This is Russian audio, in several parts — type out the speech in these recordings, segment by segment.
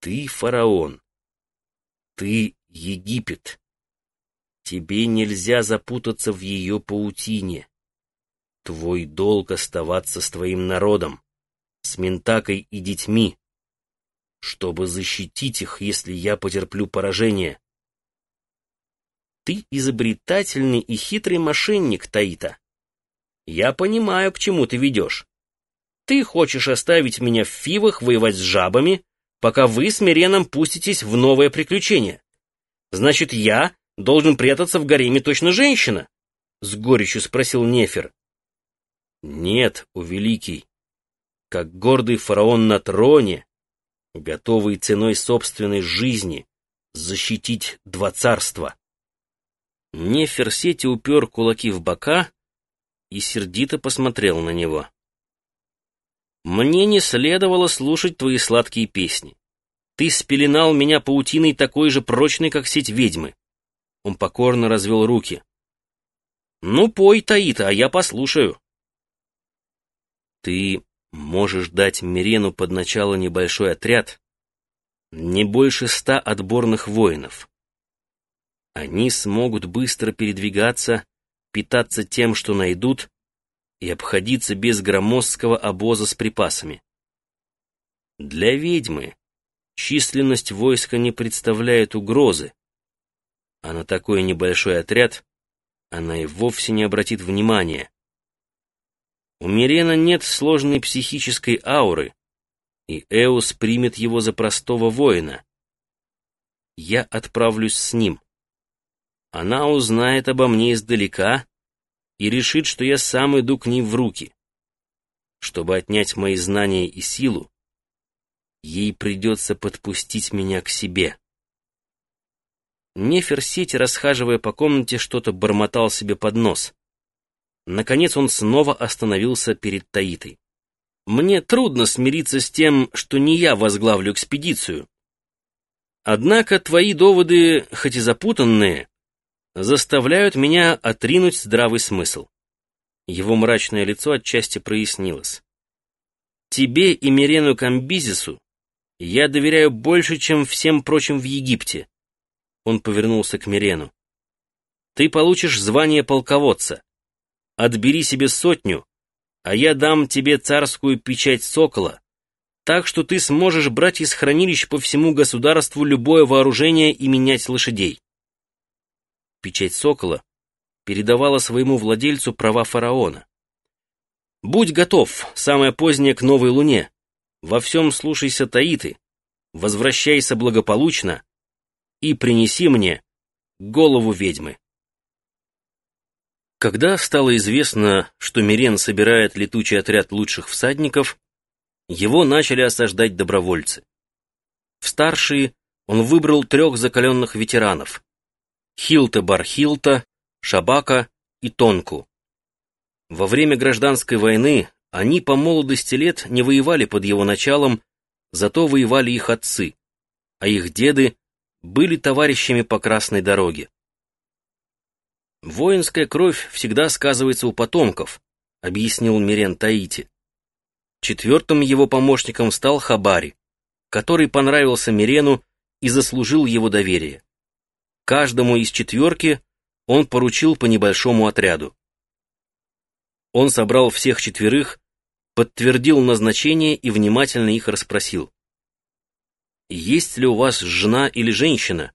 Ты фараон. Ты Египет. Тебе нельзя запутаться в ее паутине. Твой долг оставаться с твоим народом, с Ментакой и детьми, чтобы защитить их, если я потерплю поражение. Ты изобретательный и хитрый мошенник, Таита. Я понимаю, к чему ты ведешь. Ты хочешь оставить меня в фивах воевать с жабами, пока вы с Миреном пуститесь в новое приключение. Значит, я должен прятаться в гареме точно женщина? С горечью спросил Нефер. Нет, у великий. Как гордый фараон на троне, готовый ценой собственной жизни защитить два царства. Неферсети упер кулаки в бока и сердито посмотрел на него. «Мне не следовало слушать твои сладкие песни. Ты спеленал меня паутиной такой же прочной, как сеть ведьмы». Он покорно развел руки. «Ну, пой, Таита, а я послушаю». «Ты можешь дать Мирену под начало небольшой отряд, не больше ста отборных воинов. Они смогут быстро передвигаться, питаться тем, что найдут, и обходиться без громоздкого обоза с припасами. Для ведьмы численность войска не представляет угрозы, а на такой небольшой отряд она и вовсе не обратит внимания. У Мирена нет сложной психической ауры, и Эус примет его за простого воина. Я отправлюсь с ним. Она узнает обо мне издалека и решит, что я сам иду к ней в руки. Чтобы отнять мои знания и силу, ей придется подпустить меня к себе. Неферсити, расхаживая по комнате, что-то бормотал себе под нос. Наконец он снова остановился перед Таитой. «Мне трудно смириться с тем, что не я возглавлю экспедицию. Однако твои доводы, хоть и запутанные, заставляют меня отринуть здравый смысл». Его мрачное лицо отчасти прояснилось. «Тебе и Мирену Камбизису я доверяю больше, чем всем прочим в Египте». Он повернулся к Мирену. «Ты получишь звание полководца отбери себе сотню, а я дам тебе царскую печать сокола, так что ты сможешь брать из хранилищ по всему государству любое вооружение и менять лошадей. Печать сокола передавала своему владельцу права фараона. Будь готов, самое позднее к новой луне. Во всем слушайся Таиты, возвращайся благополучно и принеси мне голову ведьмы. Когда стало известно, что Мирен собирает летучий отряд лучших всадников, его начали осаждать добровольцы. В старшие он выбрал трех закаленных ветеранов — Хилта Бархилта, Шабака и Тонку. Во время гражданской войны они по молодости лет не воевали под его началом, зато воевали их отцы, а их деды были товарищами по Красной дороге. «Воинская кровь всегда сказывается у потомков», — объяснил Мирен Таити. Четвертым его помощником стал Хабари, который понравился Мирену и заслужил его доверие. Каждому из четверки он поручил по небольшому отряду. Он собрал всех четверых, подтвердил назначение и внимательно их расспросил. «Есть ли у вас жена или женщина?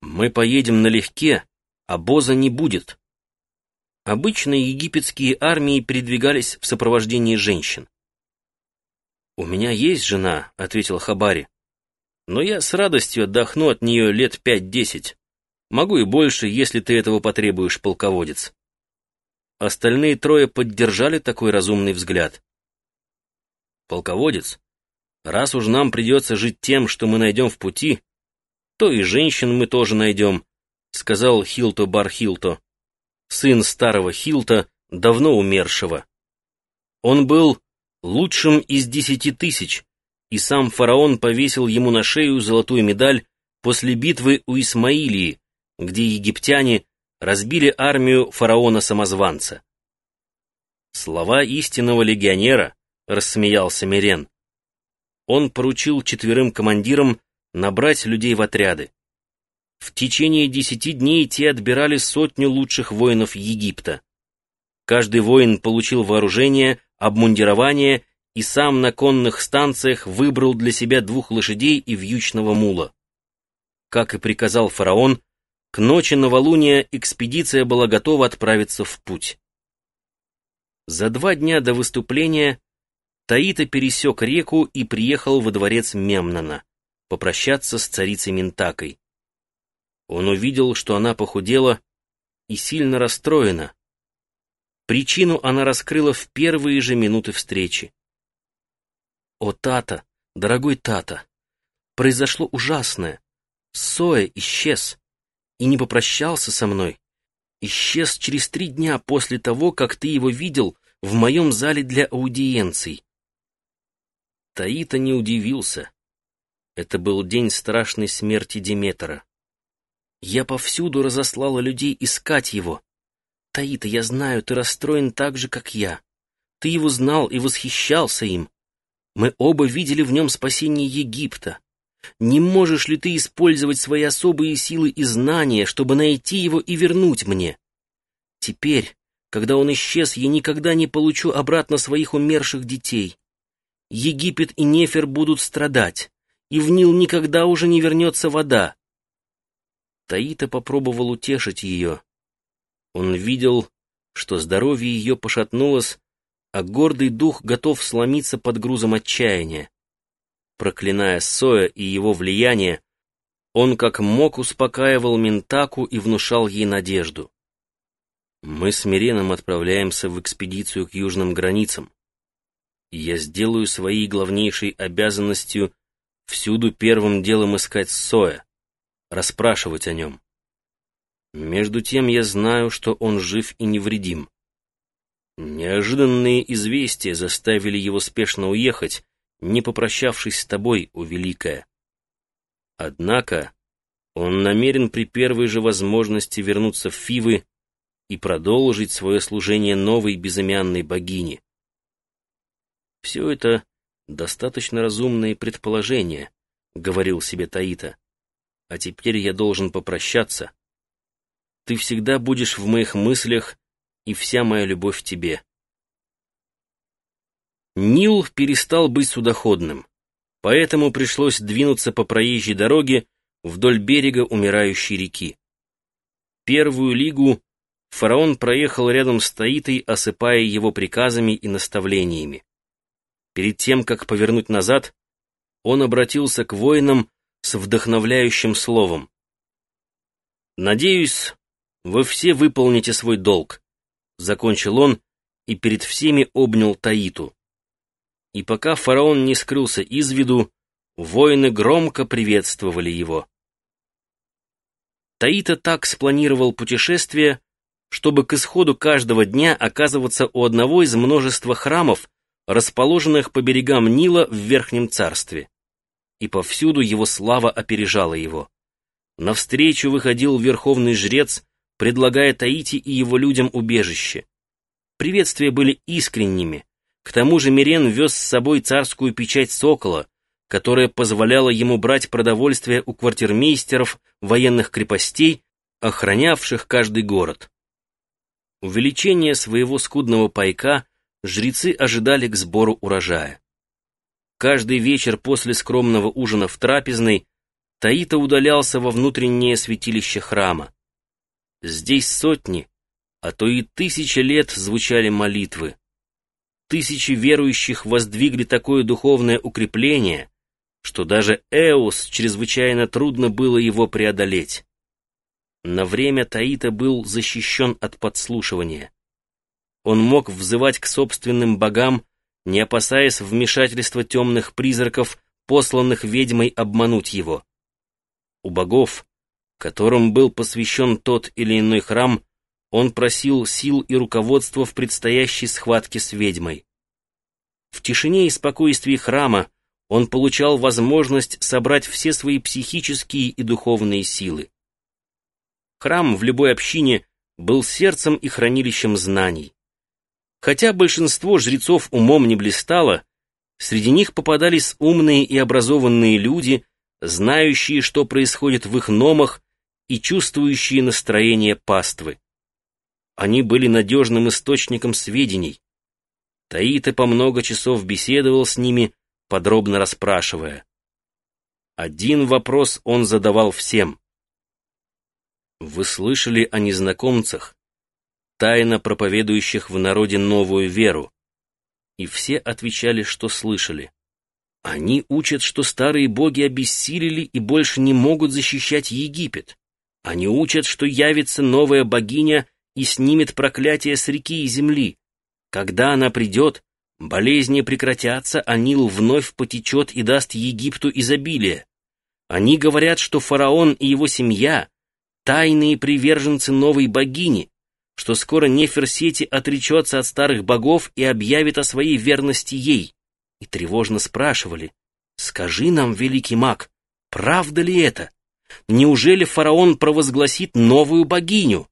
Мы поедем налегке, обоза не будет. Обычно египетские армии передвигались в сопровождении женщин. «У меня есть жена», — ответил Хабари. «Но я с радостью отдохну от нее лет пять-десять. Могу и больше, если ты этого потребуешь, полководец». Остальные трое поддержали такой разумный взгляд. «Полководец, раз уж нам придется жить тем, что мы найдем в пути, то и женщин мы тоже найдем, сказал Хилто бар Хилто, сын старого Хилта, давно умершего. Он был лучшим из десяти тысяч, и сам фараон повесил ему на шею золотую медаль после битвы у Исмаилии, где египтяне разбили армию фараона-самозванца. «Слова истинного легионера», — рассмеялся Мирен. Он поручил четверым командирам набрать людей в отряды. В течение десяти дней те отбирали сотню лучших воинов Египта. Каждый воин получил вооружение, обмундирование и сам на конных станциях выбрал для себя двух лошадей и вьючного мула. Как и приказал фараон, к ночи новолуния экспедиция была готова отправиться в путь. За два дня до выступления Таита пересек реку и приехал во дворец Мемнона попрощаться с царицей Ментакой. Он увидел, что она похудела и сильно расстроена. Причину она раскрыла в первые же минуты встречи. «О, Тата, дорогой Тата, произошло ужасное. Соя исчез и не попрощался со мной. Исчез через три дня после того, как ты его видел в моем зале для аудиенций». Таита не удивился. Это был день страшной смерти Диметра. Я повсюду разослала людей искать его. Таита, я знаю, ты расстроен так же, как я. Ты его знал и восхищался им. Мы оба видели в нем спасение Египта. Не можешь ли ты использовать свои особые силы и знания, чтобы найти его и вернуть мне? Теперь, когда он исчез, я никогда не получу обратно своих умерших детей. Египет и Нефер будут страдать, и в Нил никогда уже не вернется вода. Таита попробовал утешить ее. Он видел, что здоровье ее пошатнулось, а гордый дух готов сломиться под грузом отчаяния. Проклиная Соя и его влияние, он как мог успокаивал Ментаку и внушал ей надежду. «Мы с Миреном отправляемся в экспедицию к южным границам. Я сделаю своей главнейшей обязанностью всюду первым делом искать Соя, расспрашивать о нем. Между тем я знаю, что он жив и невредим. Неожиданные известия заставили его спешно уехать, не попрощавшись с тобой, о Великая. Однако он намерен при первой же возможности вернуться в Фивы и продолжить свое служение новой безымянной богине. Все это достаточно разумные предположения, — говорил себе Таита. А теперь я должен попрощаться. Ты всегда будешь в моих мыслях и вся моя любовь тебе. Нил перестал быть судоходным, поэтому пришлось двинуться по проезжей дороге вдоль берега умирающей реки. Первую лигу фараон проехал рядом с Таитой, осыпая его приказами и наставлениями. Перед тем, как повернуть назад, он обратился к воинам с вдохновляющим словом. «Надеюсь, вы все выполните свой долг. Закончил он и перед всеми обнял Таиту. И пока фараон не скрылся из виду, воины громко приветствовали его. Таита так спланировал путешествие, чтобы к исходу каждого дня оказываться у одного из множества храмов, расположенных по берегам Нила в Верхнем Царстве. И повсюду его слава опережала его. Навстречу выходил верховный жрец предлагая Таити и его людям убежище. Приветствия были искренними. К тому же Мирен вез с собой царскую печать сокола, которая позволяла ему брать продовольствие у квартирмейстеров военных крепостей, охранявших каждый город. Увеличение своего скудного пайка жрецы ожидали к сбору урожая. Каждый вечер после скромного ужина в трапезной Таита удалялся во внутреннее святилище храма. Здесь сотни, а то и тысячи лет звучали молитвы. Тысячи верующих воздвигли такое духовное укрепление, что даже Эос чрезвычайно трудно было его преодолеть. На время Таита был защищен от подслушивания. Он мог взывать к собственным богам, не опасаясь вмешательства темных призраков, посланных ведьмой обмануть его. У богов которым был посвящен тот или иной храм, он просил сил и руководства в предстоящей схватке с ведьмой. В тишине и спокойствии храма он получал возможность собрать все свои психические и духовные силы. Храм в любой общине был сердцем и хранилищем знаний. Хотя большинство жрецов умом не блистало, среди них попадались умные и образованные люди, знающие, что происходит в их номах и чувствующие настроение паствы. Они были надежным источником сведений. Таита по много часов беседовал с ними, подробно расспрашивая. Один вопрос он задавал всем. Вы слышали о незнакомцах, тайно проповедующих в народе новую веру? И все отвечали, что слышали. Они учат, что старые боги обессилели и больше не могут защищать Египет. Они учат, что явится новая богиня и снимет проклятие с реки и земли. Когда она придет, болезни прекратятся, а Нил вновь потечет и даст Египту изобилие. Они говорят, что фараон и его семья — тайные приверженцы новой богини, что скоро Неферсети отречется от старых богов и объявит о своей верности ей и тревожно спрашивали, «Скажи нам, великий маг, правда ли это? Неужели фараон провозгласит новую богиню?»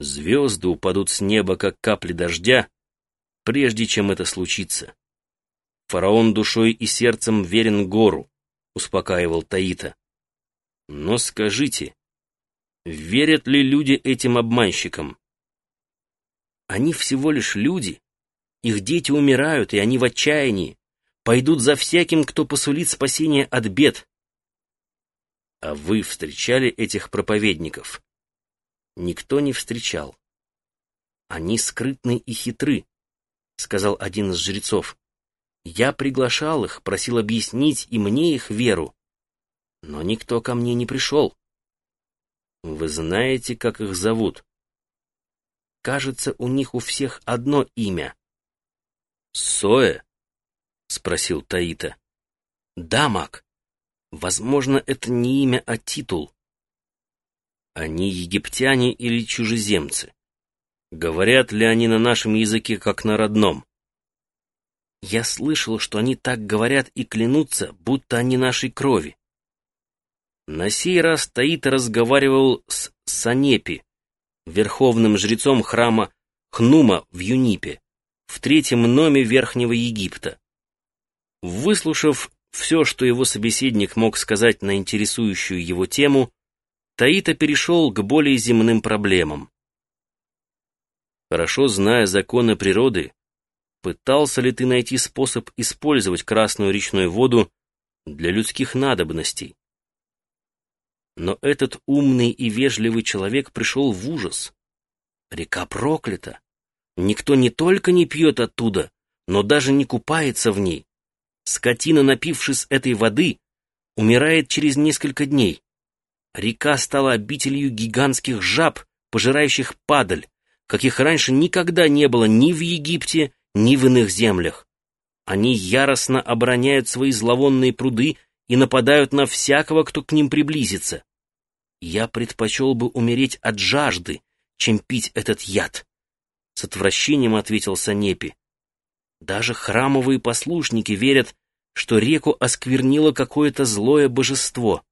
Звезды упадут с неба, как капли дождя, прежде чем это случится. Фараон душой и сердцем верен гору, успокаивал Таита. Но скажите, верят ли люди этим обманщикам? Они всего лишь люди, их дети умирают, и они в отчаянии. Пойдут за всяким, кто посулит спасение от бед. А вы встречали этих проповедников? Никто не встречал. Они скрытны и хитры, сказал один из жрецов. Я приглашал их, просил объяснить и мне их веру. Но никто ко мне не пришел. Вы знаете, как их зовут? Кажется, у них у всех одно имя. «Соэ?» — спросил Таита. «Да, маг. Возможно, это не имя, а титул. Они египтяне или чужеземцы? Говорят ли они на нашем языке, как на родном?» Я слышал, что они так говорят и клянутся, будто они нашей крови. На сей раз Таита разговаривал с Санепи, верховным жрецом храма Хнума в Юнипе в третьем номе Верхнего Египта. Выслушав все, что его собеседник мог сказать на интересующую его тему, Таита перешел к более земным проблемам. Хорошо зная законы природы, пытался ли ты найти способ использовать красную речную воду для людских надобностей? Но этот умный и вежливый человек пришел в ужас. Река проклята. Никто не только не пьет оттуда, но даже не купается в ней. Скотина, напившись этой воды, умирает через несколько дней. Река стала обителью гигантских жаб, пожирающих падаль, каких раньше никогда не было ни в Египте, ни в иных землях. Они яростно обороняют свои зловонные пруды и нападают на всякого, кто к ним приблизится. Я предпочел бы умереть от жажды, чем пить этот яд. С отвращением ответил Санепи. Даже храмовые послушники верят, что реку осквернило какое-то злое божество.